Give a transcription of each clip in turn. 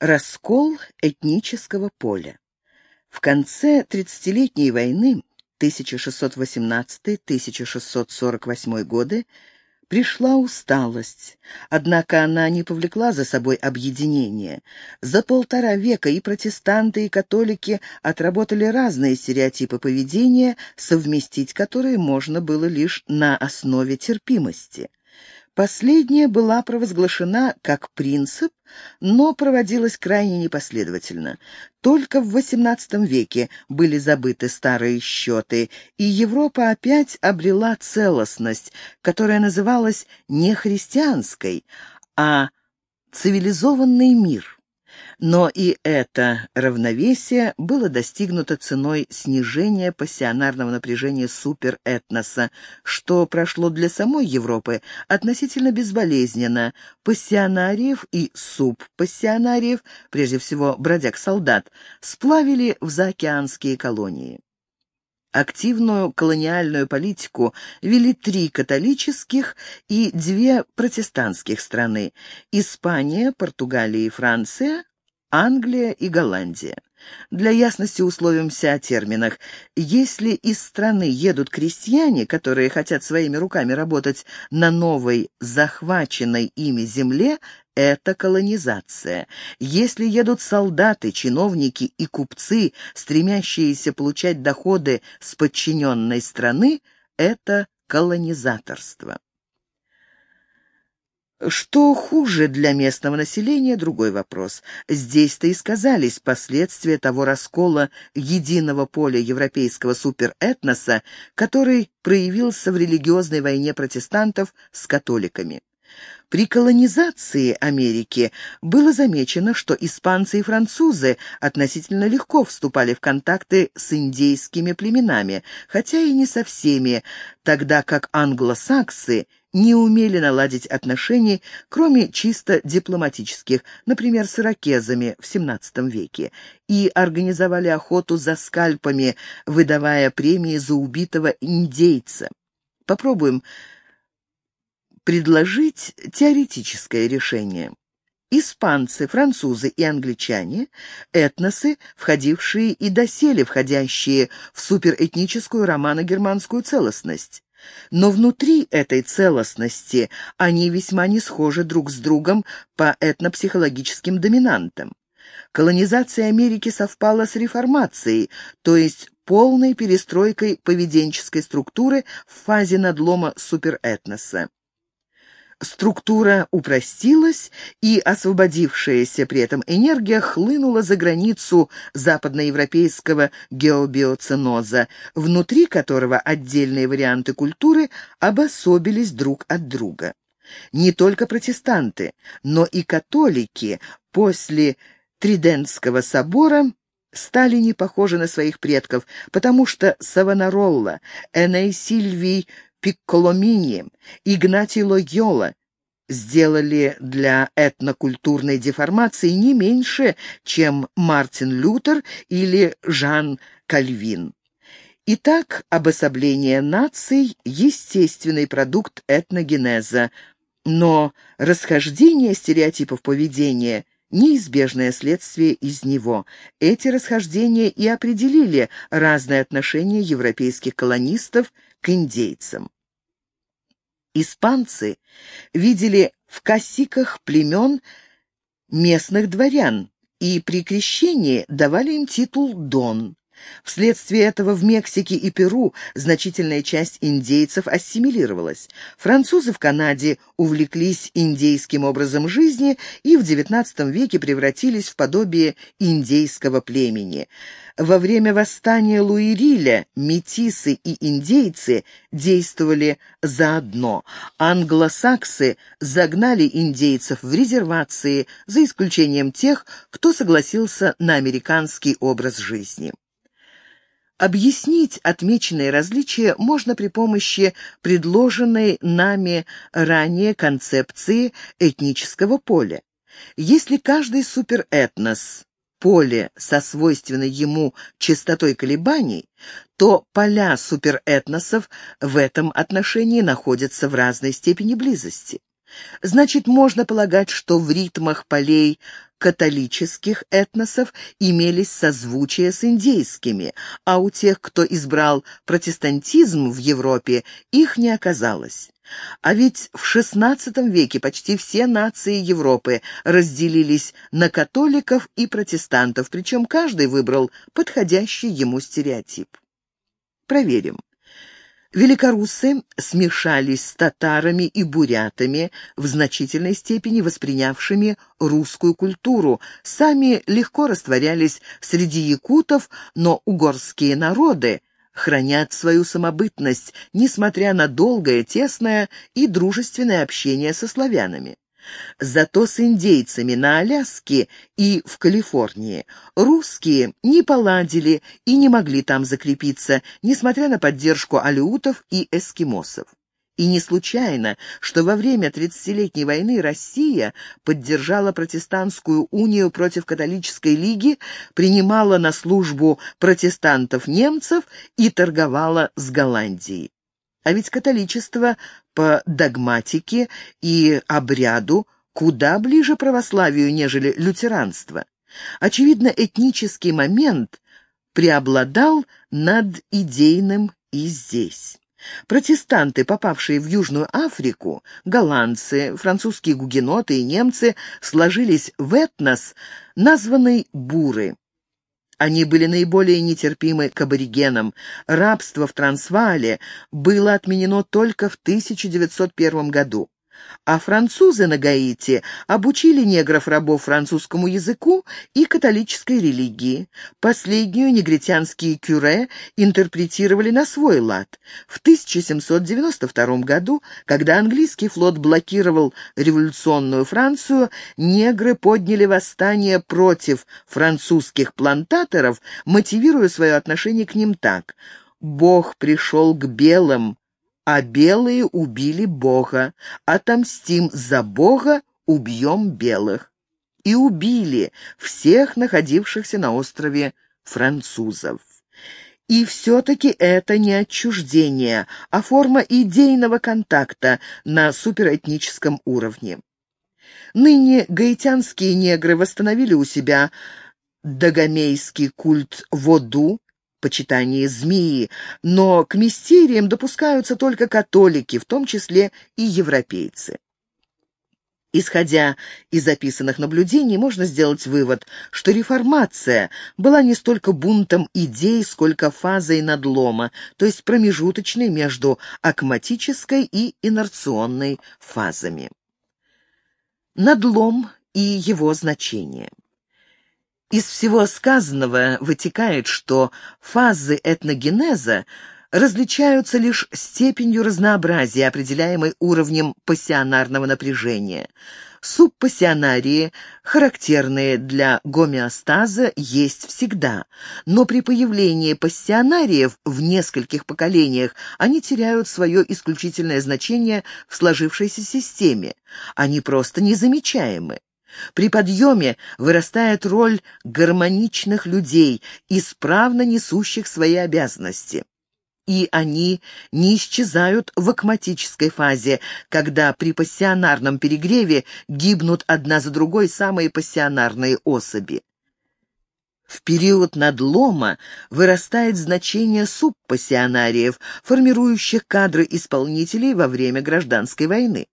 Раскол этнического поля. В конце Тридцатилетней войны 1618-1648 годы пришла усталость, однако она не повлекла за собой объединение. За полтора века и протестанты, и католики отработали разные стереотипы поведения, совместить которые можно было лишь на основе терпимости. Последняя была провозглашена как принцип, но проводилась крайне непоследовательно. Только в XVIII веке были забыты старые счеты, и Европа опять обрела целостность, которая называлась не христианской, а цивилизованный мир. Но и это равновесие было достигнуто ценой снижения пассионарного напряжения суперэтноса, что прошло для самой Европы относительно безболезненно. Пассионариев и субпассионариев, прежде всего бродяг-солдат, сплавили в заокеанские колонии. Активную колониальную политику вели три католических и две протестантских страны – Испания, Португалия и Франция, Англия и Голландия. Для ясности условимся о терминах. Если из страны едут крестьяне, которые хотят своими руками работать на новой, захваченной ими земле, это колонизация. Если едут солдаты, чиновники и купцы, стремящиеся получать доходы с подчиненной страны, это колонизаторство. Что хуже для местного населения – другой вопрос. Здесь-то и сказались последствия того раскола единого поля европейского суперэтноса, который проявился в религиозной войне протестантов с католиками. При колонизации Америки было замечено, что испанцы и французы относительно легко вступали в контакты с индейскими племенами, хотя и не со всеми, тогда как англосаксы не умели наладить отношения, кроме чисто дипломатических, например, с иракезами в XVII веке, и организовали охоту за скальпами, выдавая премии за убитого индейца. Попробуем предложить теоретическое решение. Испанцы, французы и англичане – этносы, входившие и доселе входящие в суперэтническую романо-германскую целостность. Но внутри этой целостности они весьма не схожи друг с другом по этнопсихологическим доминантам. Колонизация Америки совпала с реформацией, то есть полной перестройкой поведенческой структуры в фазе надлома суперэтноса структура упростилась, и освободившаяся при этом энергия хлынула за границу западноевропейского геобиоценоза, внутри которого отдельные варианты культуры обособились друг от друга. Не только протестанты, но и католики после Тридентского собора стали не похожи на своих предков, потому что Савонаролла, Эней Сильвий Пикколомини, Игнатий Лойола сделали для этнокультурной деформации не меньше, чем Мартин Лютер или Жан Кальвин. Итак, обособление наций – естественный продукт этногенеза, но расхождение стереотипов поведения – неизбежное следствие из него. Эти расхождения и определили разное отношение европейских колонистов к индейцам. Испанцы видели в косиках племен местных дворян и при крещении давали им титул «дон». Вследствие этого в Мексике и Перу значительная часть индейцев ассимилировалась. Французы в Канаде увлеклись индейским образом жизни и в XIX веке превратились в подобие индейского племени. Во время восстания Луириля метисы и индейцы действовали заодно. Англосаксы загнали индейцев в резервации, за исключением тех, кто согласился на американский образ жизни. Объяснить отмеченные различия можно при помощи предложенной нами ранее концепции этнического поля. Если каждый суперэтнос поле со свойственной ему частотой колебаний, то поля суперэтносов в этом отношении находятся в разной степени близости. Значит, можно полагать, что в ритмах полей католических этносов имелись созвучия с индейскими, а у тех, кто избрал протестантизм в Европе, их не оказалось. А ведь в XVI веке почти все нации Европы разделились на католиков и протестантов, причем каждый выбрал подходящий ему стереотип. Проверим. Великоруссы смешались с татарами и бурятами, в значительной степени воспринявшими русскую культуру, сами легко растворялись среди якутов, но угорские народы хранят свою самобытность, несмотря на долгое, тесное и дружественное общение со славянами. Зато с индейцами на Аляске и в Калифорнии русские не поладили и не могли там закрепиться, несмотря на поддержку алеутов и эскимосов. И не случайно, что во время Тридцатилетней войны Россия поддержала протестантскую унию против католической лиги, принимала на службу протестантов-немцев и торговала с Голландией. А ведь католичество по догматике и обряду куда ближе православию, нежели лютеранство. Очевидно, этнический момент преобладал над идейным и здесь. Протестанты, попавшие в Южную Африку, голландцы, французские гугеноты и немцы сложились в этнос, названный буры. Они были наиболее нетерпимы к аборигенам. Рабство в Трансваале было отменено только в 1901 году а французы на Гаити обучили негров-рабов французскому языку и католической религии. Последнюю негритянские кюре интерпретировали на свой лад. В 1792 году, когда английский флот блокировал революционную Францию, негры подняли восстание против французских плантаторов, мотивируя свое отношение к ним так – Бог пришел к белым, а белые убили Бога. Отомстим за Бога, убьем белых. И убили всех находившихся на острове французов. И все-таки это не отчуждение, а форма идейного контакта на суперэтническом уровне. Ныне гаитянские негры восстановили у себя дагомейский культ воду, почитании змеи, но к мистериям допускаются только католики, в том числе и европейцы. Исходя из записанных наблюдений, можно сделать вывод, что реформация была не столько бунтом идей, сколько фазой надлома, то есть промежуточной между акматической и инерционной фазами. Надлом и его значение. Из всего сказанного вытекает, что фазы этногенеза различаются лишь степенью разнообразия, определяемой уровнем пассионарного напряжения. Субпассионарии, характерные для гомеостаза, есть всегда, но при появлении пассионариев в нескольких поколениях они теряют свое исключительное значение в сложившейся системе. Они просто незамечаемы. При подъеме вырастает роль гармоничных людей, исправно несущих свои обязанности. И они не исчезают в акматической фазе, когда при пассионарном перегреве гибнут одна за другой самые пассионарные особи. В период надлома вырастает значение субпассионариев, формирующих кадры исполнителей во время гражданской войны.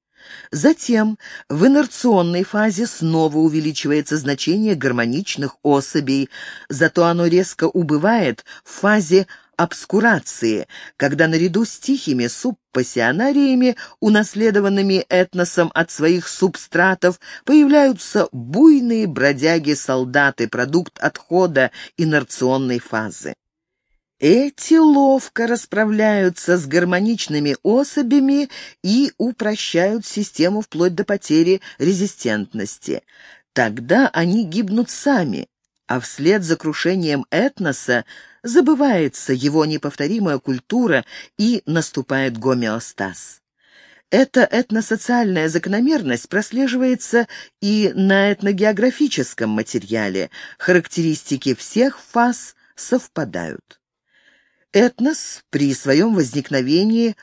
Затем в инерционной фазе снова увеличивается значение гармоничных особей, зато оно резко убывает в фазе обскурации, когда наряду с тихими субпассионариями, унаследованными этносом от своих субстратов, появляются буйные бродяги-солдаты, продукт отхода инерционной фазы. Эти ловко расправляются с гармоничными особями и упрощают систему вплоть до потери резистентности. Тогда они гибнут сами, а вслед за крушением этноса забывается его неповторимая культура и наступает гомеостаз. Эта этносоциальная закономерность прослеживается и на этногеографическом материале. Характеристики всех фаз совпадают. Этнос при своем возникновении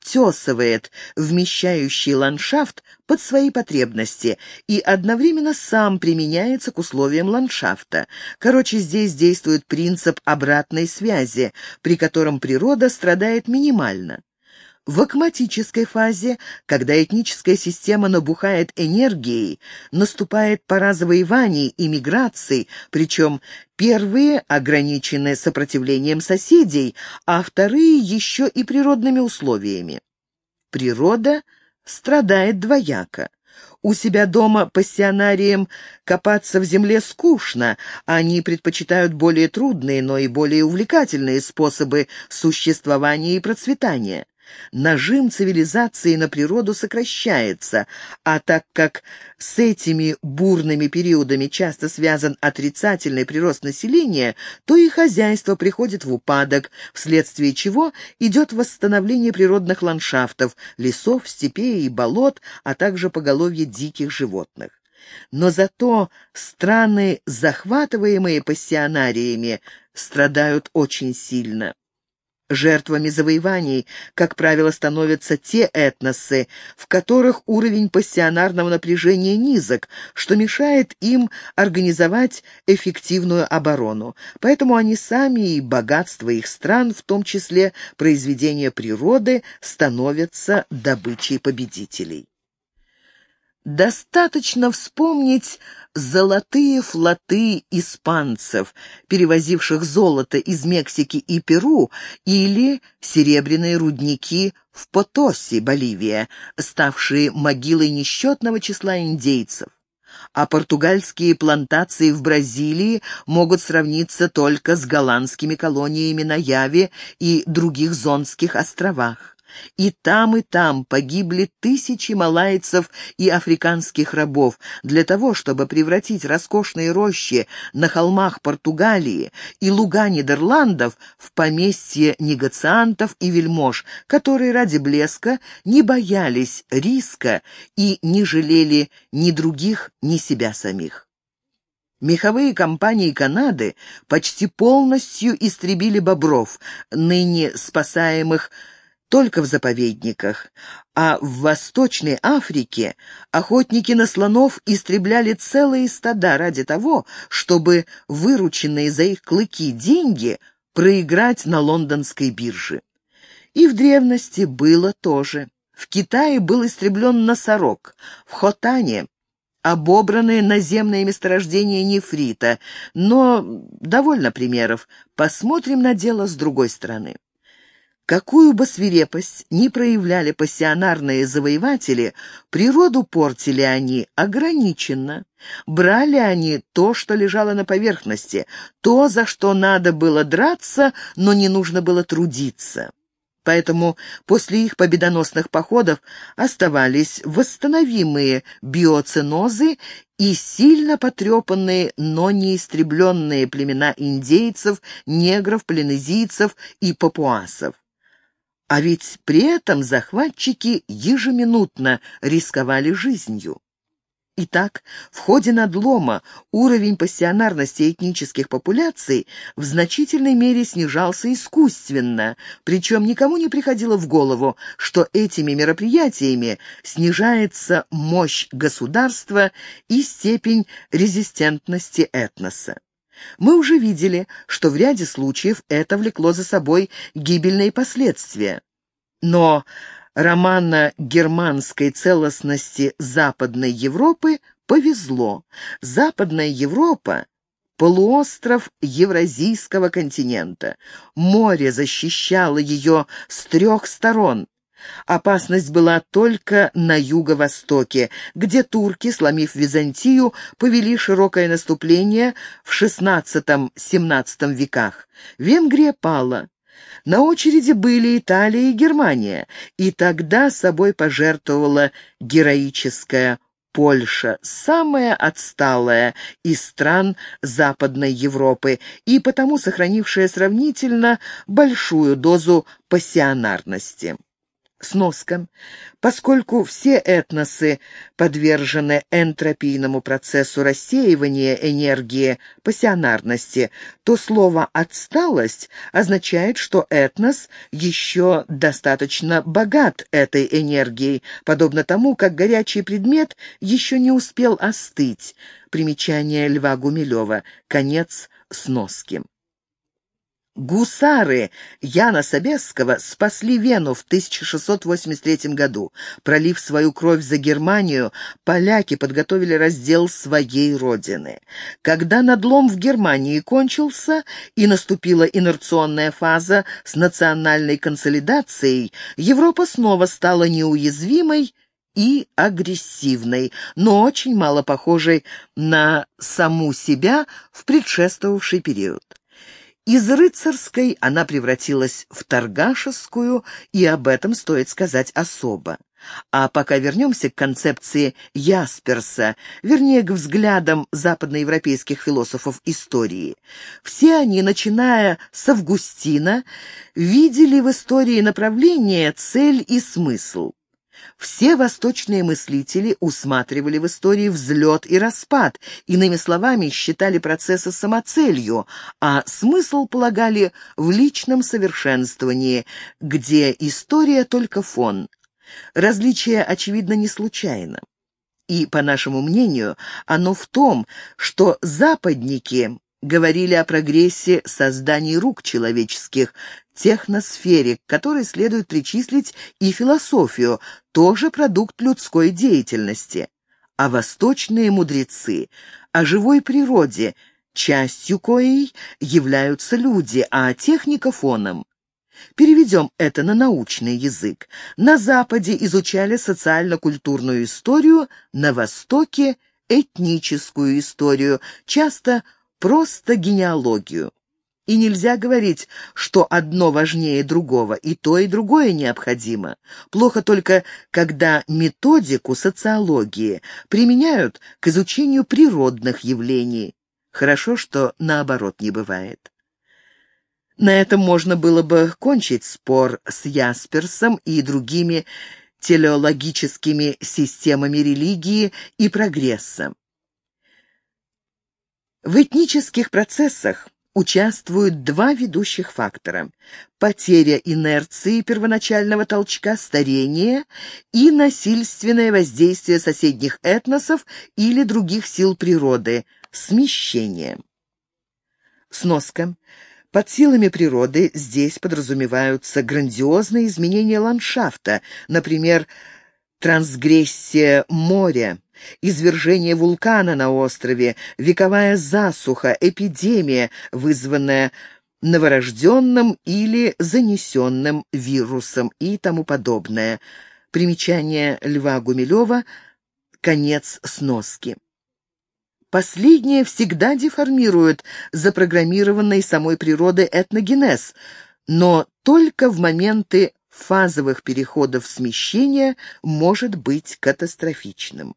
оттесывает вмещающий ландшафт под свои потребности и одновременно сам применяется к условиям ландшафта. Короче, здесь действует принцип обратной связи, при котором природа страдает минимально. В акматической фазе, когда этническая система набухает энергией, наступает пора завоеваний и миграций, причем первые ограничены сопротивлением соседей, а вторые еще и природными условиями. Природа страдает двояко. У себя дома пассионариям копаться в земле скучно, они предпочитают более трудные, но и более увлекательные способы существования и процветания. Нажим цивилизации на природу сокращается, а так как с этими бурными периодами часто связан отрицательный прирост населения, то и хозяйство приходит в упадок, вследствие чего идет восстановление природных ландшафтов, лесов, степей и болот, а также поголовье диких животных. Но зато страны, захватываемые пассионариями, страдают очень сильно. Жертвами завоеваний, как правило, становятся те этносы, в которых уровень пассионарного напряжения низок, что мешает им организовать эффективную оборону. Поэтому они сами и богатство их стран, в том числе произведения природы, становятся добычей победителей. Достаточно вспомнить золотые флоты испанцев, перевозивших золото из Мексики и Перу, или серебряные рудники в Потосе, Боливия, ставшие могилой несчетного числа индейцев. А португальские плантации в Бразилии могут сравниться только с голландскими колониями на Яве и других зонских островах. И там, и там погибли тысячи малайцев и африканских рабов для того, чтобы превратить роскошные рощи на холмах Португалии и луга Нидерландов в поместье негациантов и вельмож, которые ради блеска не боялись риска и не жалели ни других, ни себя самих. Меховые компании Канады почти полностью истребили бобров, ныне спасаемых только в заповедниках, а в Восточной Африке охотники на слонов истребляли целые стада ради того, чтобы вырученные за их клыки деньги проиграть на лондонской бирже. И в древности было тоже. В Китае был истреблен носорог, в Хотане обобраны наземные месторождения нефрита, но довольно примеров. Посмотрим на дело с другой стороны. Какую бы свирепость ни проявляли пассионарные завоеватели, природу портили они ограниченно. Брали они то, что лежало на поверхности, то, за что надо было драться, но не нужно было трудиться. Поэтому после их победоносных походов оставались восстановимые биоценозы и сильно потрепанные, но не истребленные племена индейцев, негров, полинезийцев и папуасов. А ведь при этом захватчики ежеминутно рисковали жизнью. Итак, в ходе надлома уровень пассионарности этнических популяций в значительной мере снижался искусственно, причем никому не приходило в голову, что этими мероприятиями снижается мощь государства и степень резистентности этноса. Мы уже видели, что в ряде случаев это влекло за собой гибельные последствия. Но романо-германской целостности Западной Европы повезло. Западная Европа — полуостров Евразийского континента. Море защищало ее с трех сторон. Опасность была только на юго-востоке, где турки, сломив Византию, повели широкое наступление в XVI-XVII веках. Венгрия пала. На очереди были Италия и Германия, и тогда собой пожертвовала героическая Польша, самая отсталая из стран Западной Европы и потому сохранившая сравнительно большую дозу пассионарности. Сноска. Поскольку все этносы подвержены энтропийному процессу рассеивания энергии пассионарности, то слово «отсталость» означает, что этнос еще достаточно богат этой энергией, подобно тому, как горячий предмет еще не успел остыть. Примечание Льва Гумилева. Конец сноски. Гусары Яна Собесского спасли Вену в 1683 году. Пролив свою кровь за Германию, поляки подготовили раздел своей родины. Когда надлом в Германии кончился и наступила инерционная фаза с национальной консолидацией, Европа снова стала неуязвимой и агрессивной, но очень мало похожей на саму себя в предшествовавший период. Из рыцарской она превратилась в торгашескую, и об этом стоит сказать особо. А пока вернемся к концепции Ясперса, вернее, к взглядам западноевропейских философов истории. Все они, начиная с Августина, видели в истории направление, цель и смысл. Все восточные мыслители усматривали в истории взлет и распад, иными словами, считали процессы самоцелью, а смысл полагали в личном совершенствовании, где история только фон. Различие, очевидно, не случайно. И, по нашему мнению, оно в том, что западники говорили о прогрессе созданий рук человеческих, техносфере, к которой следует причислить и философию, тоже продукт людской деятельности. А восточные мудрецы о живой природе, частью коей являются люди, а техника фоном. Переведем это на научный язык. На Западе изучали социально-культурную историю, на Востоке – этническую историю, часто просто генеалогию. И нельзя говорить, что одно важнее другого, и то, и другое необходимо. Плохо только, когда методику социологии применяют к изучению природных явлений. Хорошо, что наоборот не бывает. На этом можно было бы кончить спор с Ясперсом и другими телеологическими системами религии и прогресса. В этнических процессах участвуют два ведущих фактора – потеря инерции первоначального толчка, старение и насильственное воздействие соседних этносов или других сил природы – смещение. Сноска. Под силами природы здесь подразумеваются грандиозные изменения ландшафта, например, трансгрессия моря, извержение вулкана на острове, вековая засуха, эпидемия, вызванная новорожденным или занесенным вирусом и тому подобное. Примечание Льва Гумилева «Конец сноски». Последнее всегда деформирует запрограммированный самой природой этногенез, но только в моменты фазовых переходов смещения может быть катастрофичным.